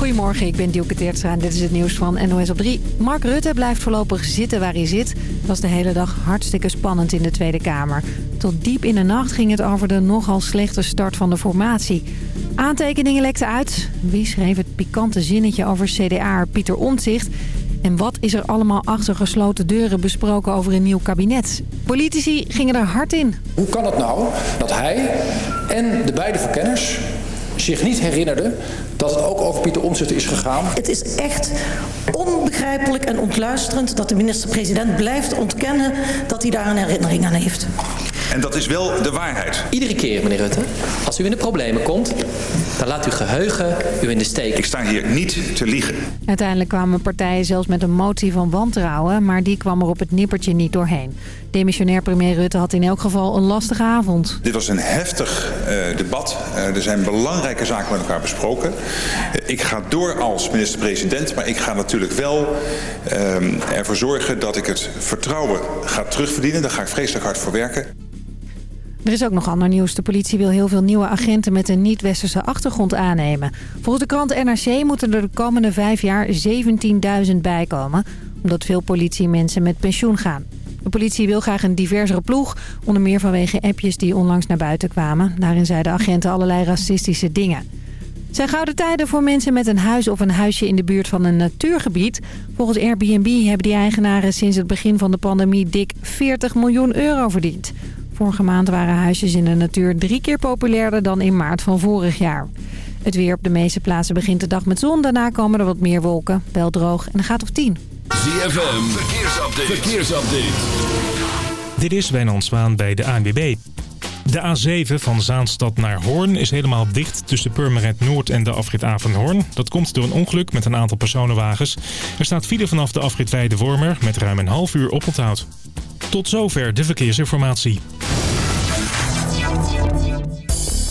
Goedemorgen, ik ben Dielke Teertstra en dit is het nieuws van NOS op 3. Mark Rutte blijft voorlopig zitten waar hij zit. Het was de hele dag hartstikke spannend in de Tweede Kamer. Tot diep in de nacht ging het over de nogal slechte start van de formatie. Aantekeningen lekten uit. Wie schreef het pikante zinnetje over CDA Pieter Omtzigt... En wat is er allemaal achter gesloten deuren besproken over een nieuw kabinet? Politici gingen er hard in. Hoe kan het nou dat hij en de beide verkenners zich niet herinnerde dat het ook over Pieter Omtzigt is gegaan. Het is echt onbegrijpelijk en ontluisterend dat de minister-president blijft ontkennen dat hij daar een herinnering aan heeft. En dat is wel de waarheid. Iedere keer, meneer Rutte, als u in de problemen komt, dan laat uw geheugen u in de steek. Ik sta hier niet te liegen. Uiteindelijk kwamen partijen zelfs met een motie van wantrouwen, maar die kwam er op het nippertje niet doorheen. Demissionair premier Rutte had in elk geval een lastige avond. Dit was een heftig uh, debat. Eh, er zijn belangrijke zaken met elkaar besproken. Eh, ik ga door als minister-president, maar ik ga natuurlijk wel ehm, ervoor zorgen dat ik het vertrouwen ga terugverdienen. Daar ga ik vreselijk hard voor werken. Er is ook nog ander nieuws. De politie wil heel veel nieuwe agenten met een niet-westerse achtergrond aannemen. Volgens de krant NRC moeten er de komende vijf jaar 17.000 bijkomen... omdat veel politiemensen met pensioen gaan. De politie wil graag een diversere ploeg, onder meer vanwege appjes die onlangs naar buiten kwamen. Daarin zeiden agenten allerlei racistische dingen. zijn gouden tijden voor mensen met een huis of een huisje in de buurt van een natuurgebied. Volgens Airbnb hebben die eigenaren sinds het begin van de pandemie dik 40 miljoen euro verdiend. Vorige maand waren huisjes in de natuur drie keer populairder dan in maart van vorig jaar. Het weer op de meeste plaatsen begint de dag met zon. Daarna komen er wat meer wolken. Wel droog en gaat op 10. ZFM, verkeersupdate. verkeersupdate. Dit is Wijnand Zwaan bij de ANWB. De A7 van Zaanstad naar Hoorn is helemaal dicht tussen Purmerend Noord en de afrit Hoorn. Dat komt door een ongeluk met een aantal personenwagens. Er staat file vanaf de afrit Wormer met ruim een half uur oponthoud. Tot zover de verkeersinformatie.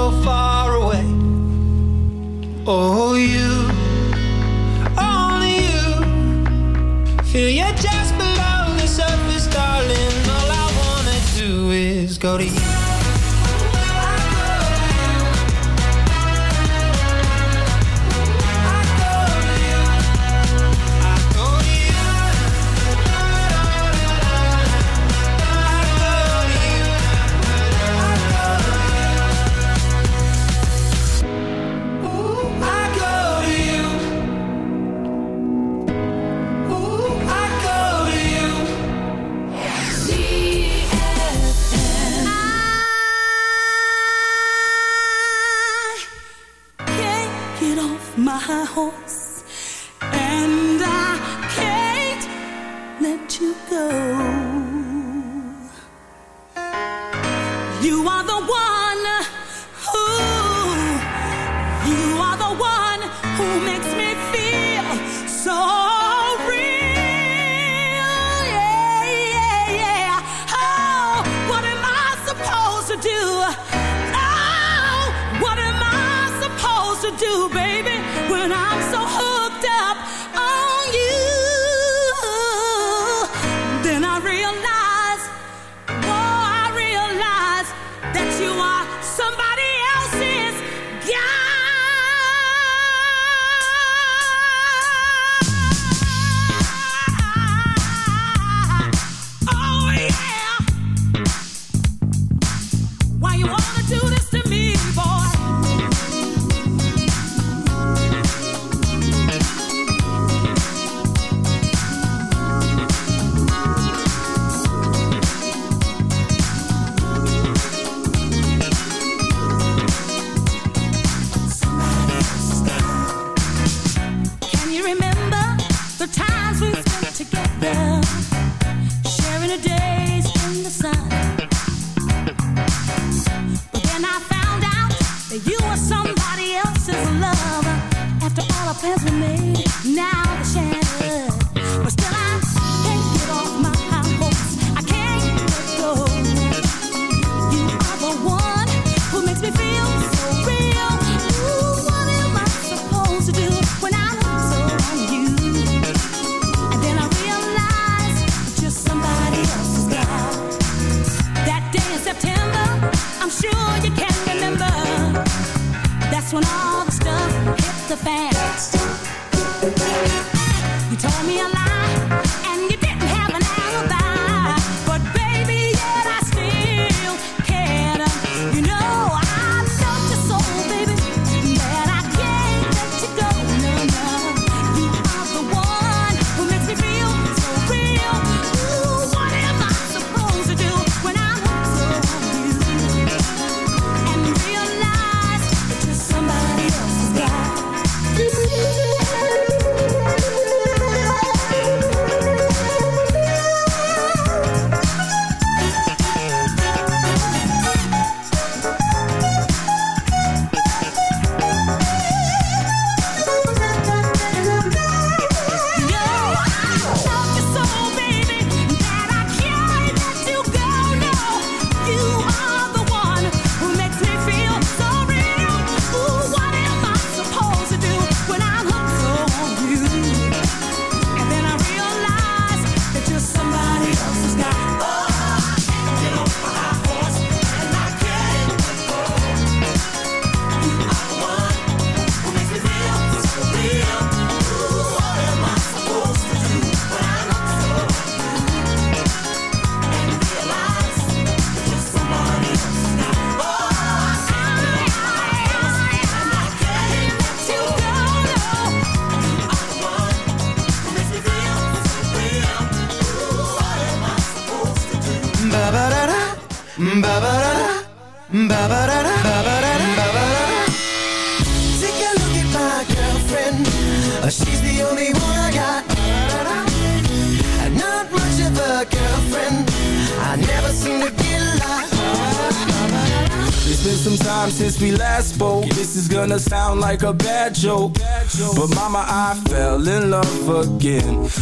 so far away. Oh, you, only you, feel you're just below the surface, darling. All I wanna do is go to you.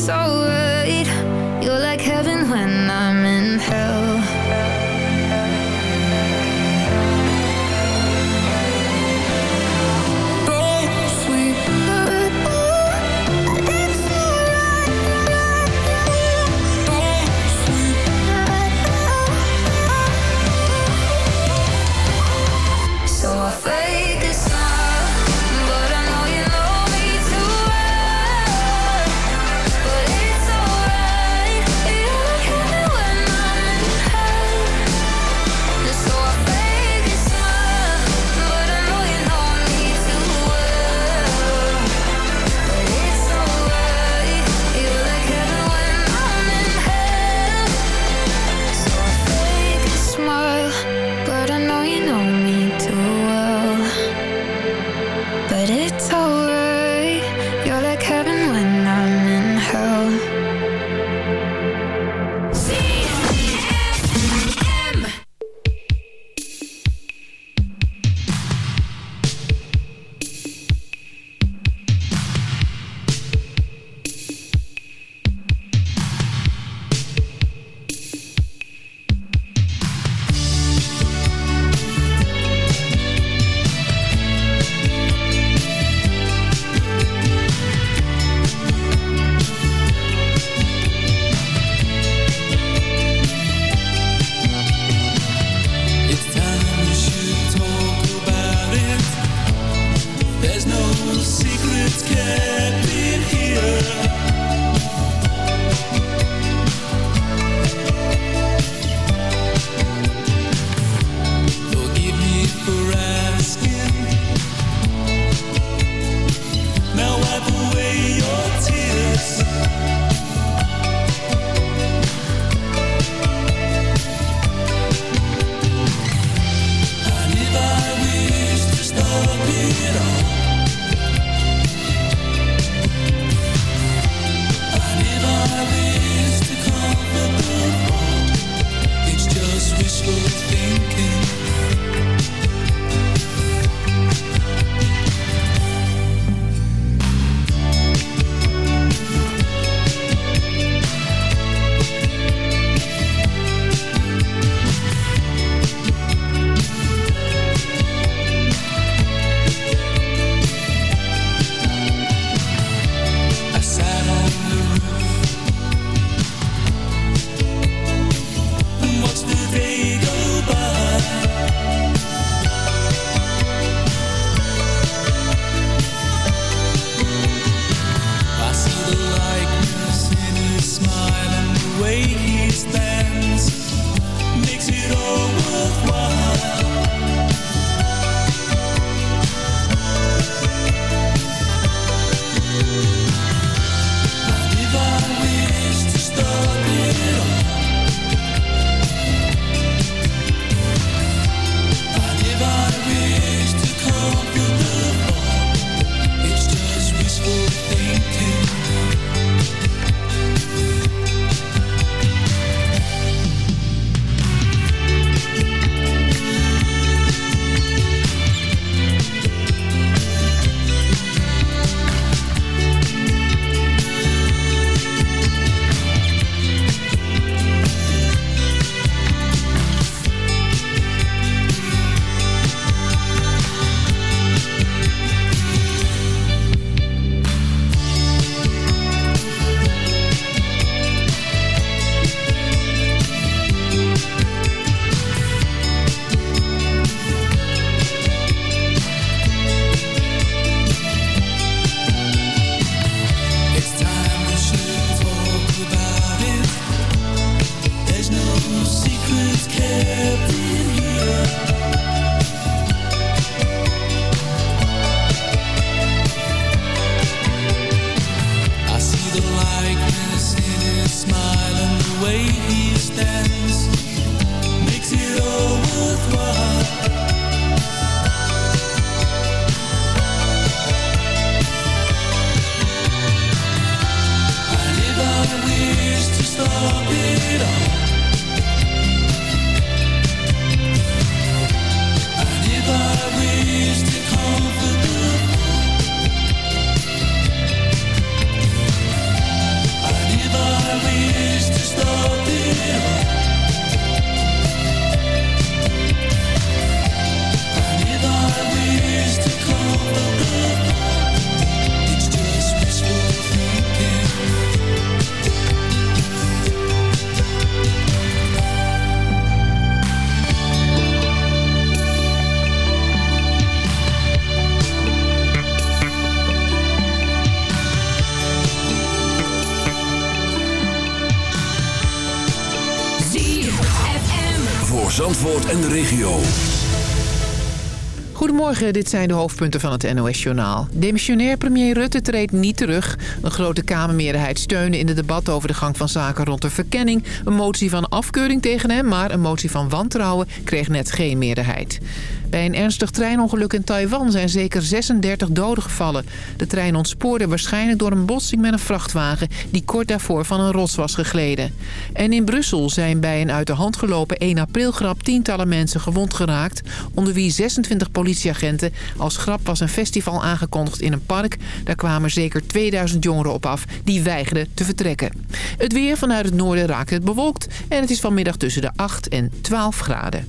so Zandvoort en de regio. Goedemorgen, dit zijn de hoofdpunten van het NOS-journaal. Demissionair premier Rutte treedt niet terug. Een grote Kamermeerderheid steunde in het debat over de gang van zaken rond de verkenning... een motie van afkeuring tegen hem, maar een motie van wantrouwen kreeg net geen meerderheid. Bij een ernstig treinongeluk in Taiwan zijn zeker 36 doden gevallen. De trein ontspoorde waarschijnlijk door een botsing met een vrachtwagen... die kort daarvoor van een rots was gegleden. En in Brussel zijn bij een uit de hand gelopen 1 april-grap... tientallen mensen gewond geraakt... onder wie 26 politieagenten. Als grap was een festival aangekondigd in een park. Daar kwamen zeker 2000 jongeren op af die weigerden te vertrekken. Het weer vanuit het noorden raakt het bewolkt... en het is vanmiddag tussen de 8 en 12 graden.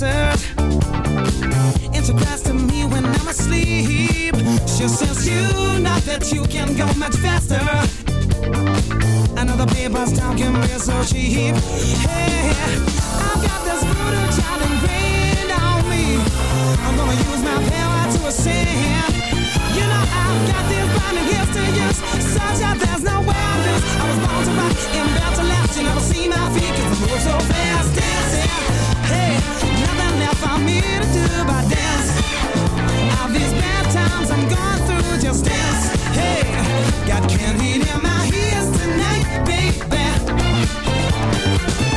pattern. And she cries to me when I'm asleep. She says, You know that you can go much faster. Another paper's talking real so cheap. Hey, I've got this brutal child ingrained on me. I'm gonna use my power to ascend. You know I've got this burning gifts to use Such that there's no way I lose I was born to rock and built to last You never see my feet cause I move so fast Dancing Hey, nothing left for me to do but dance. these bad times I'm going through, just dance. Hey, got candy in my ears tonight, baby.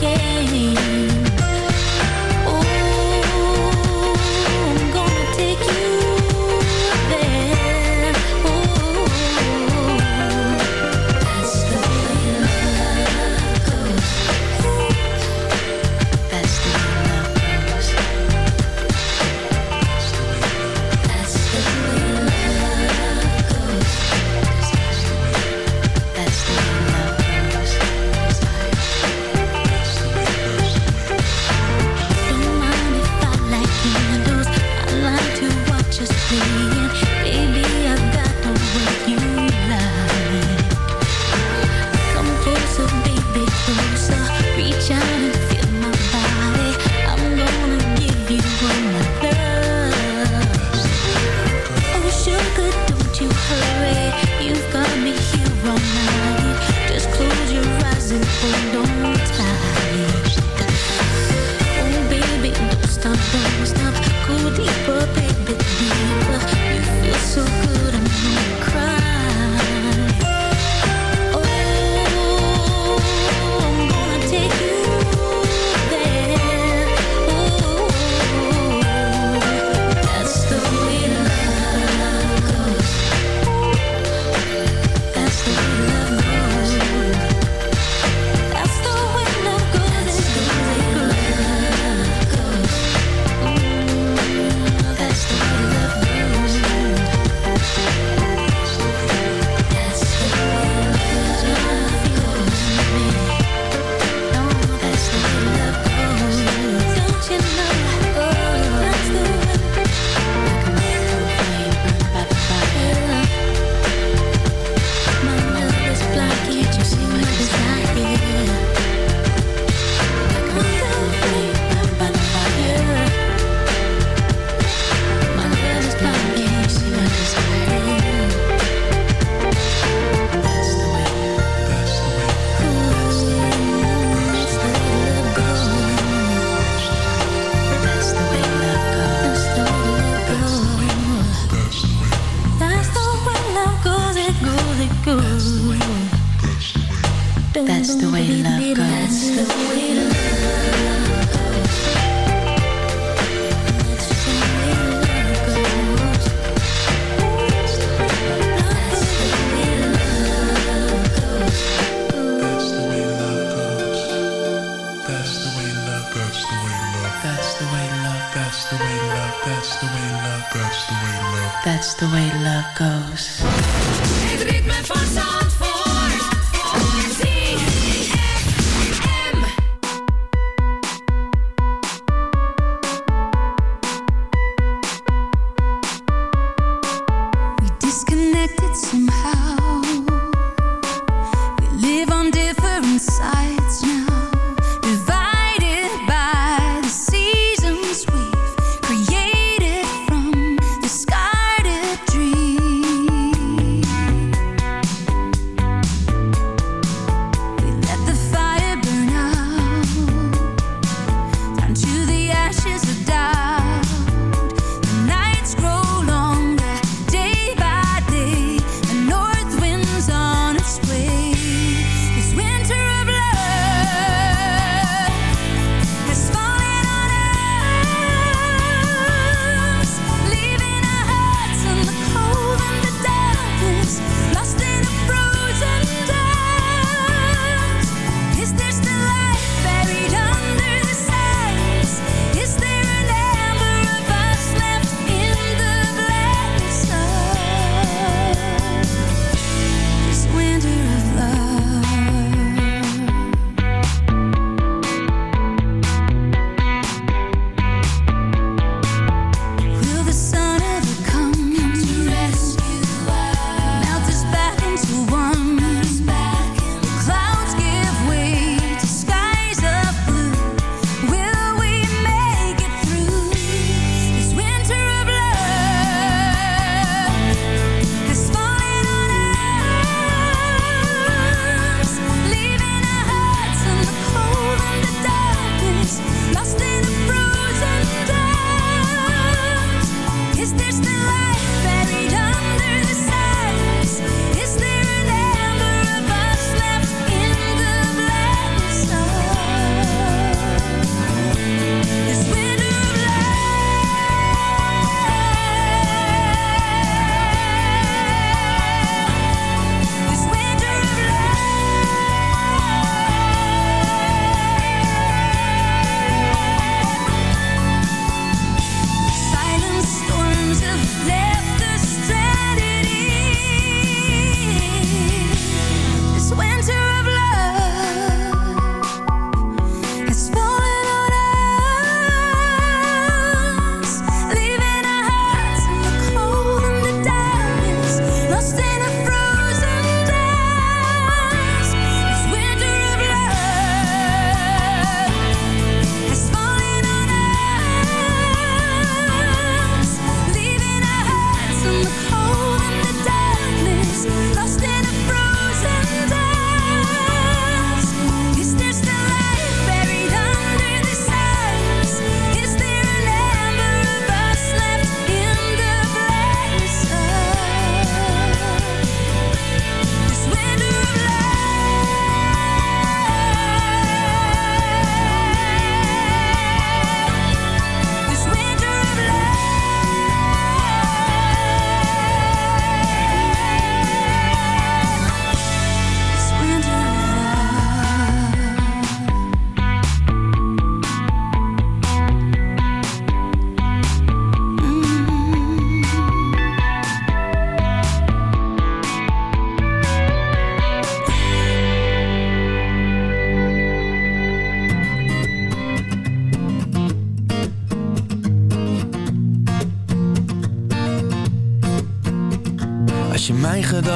yeah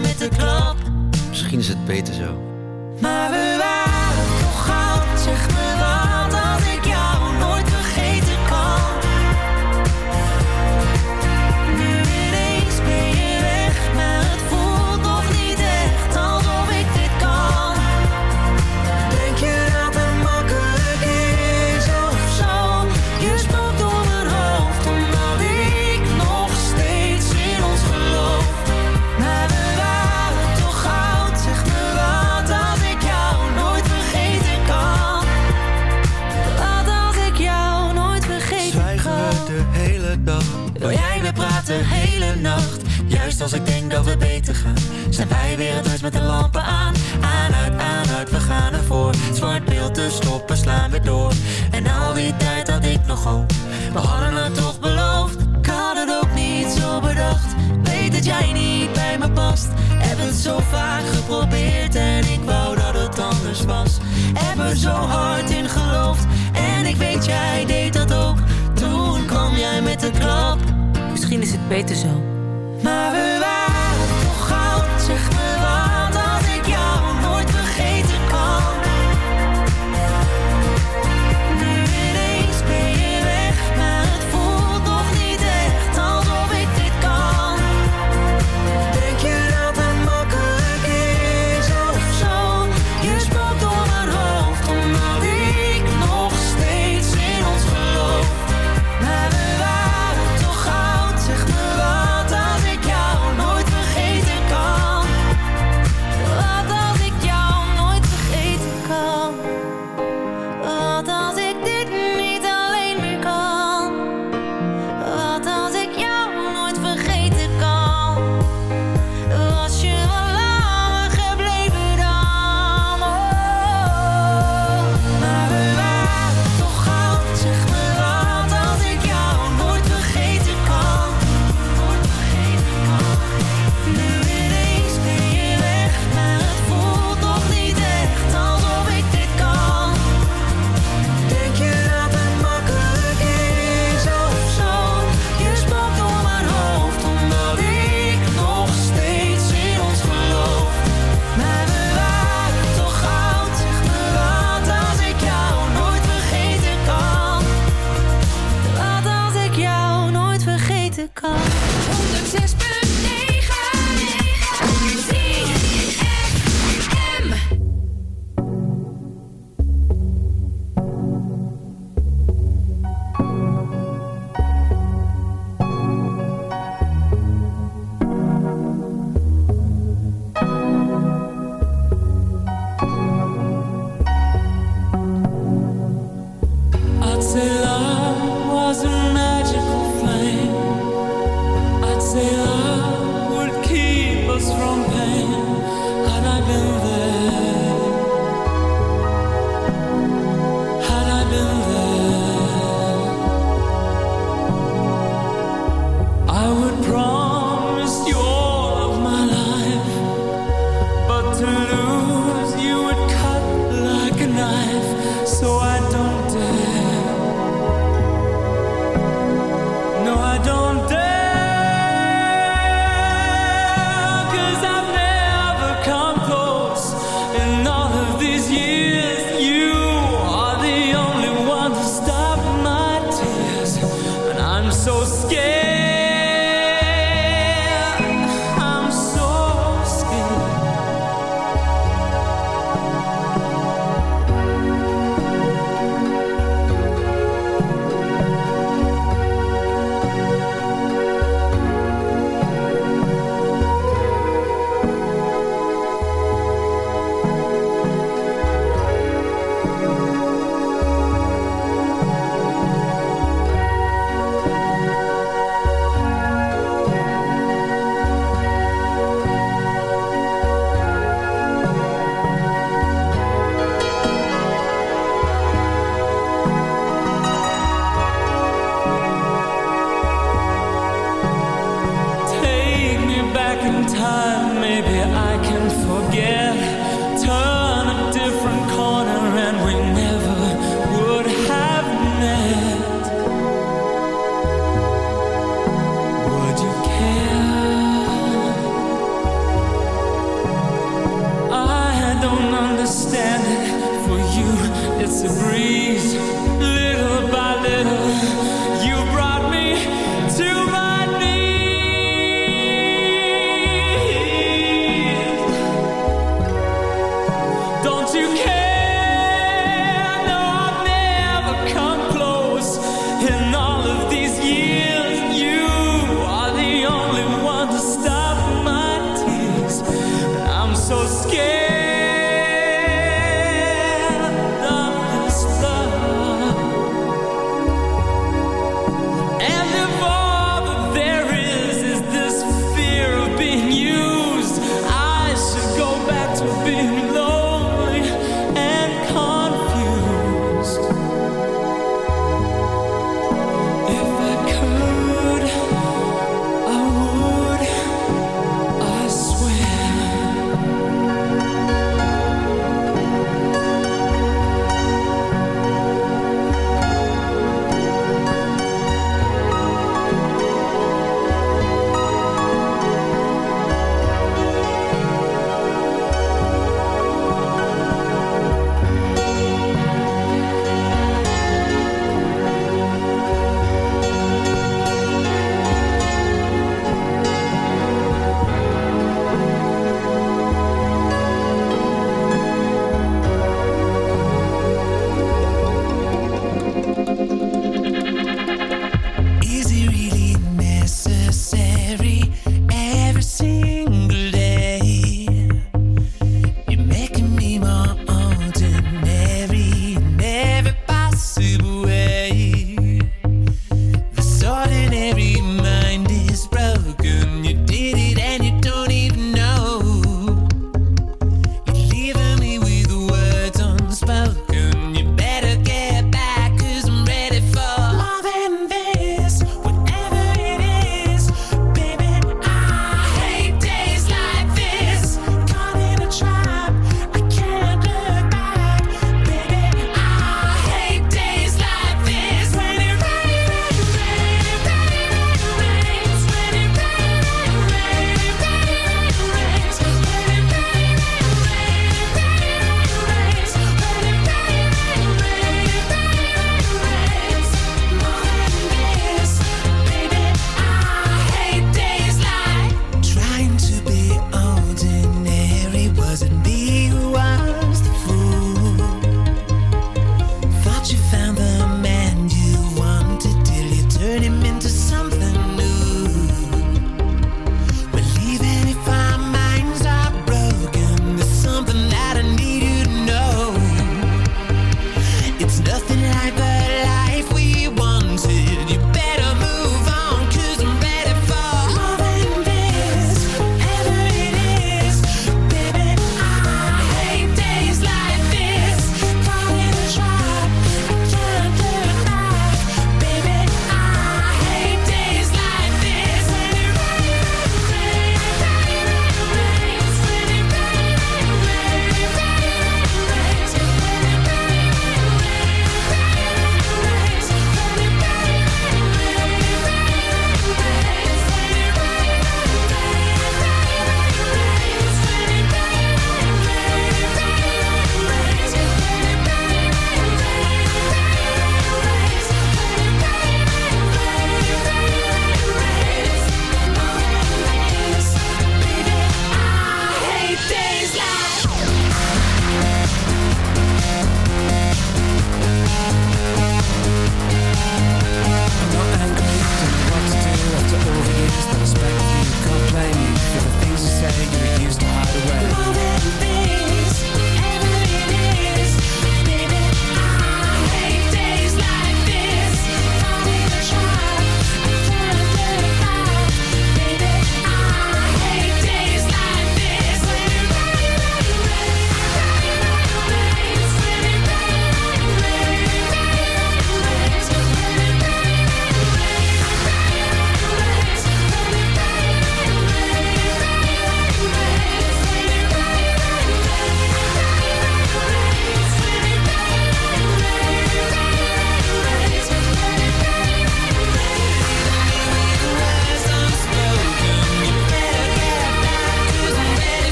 met de Misschien is het beter zo.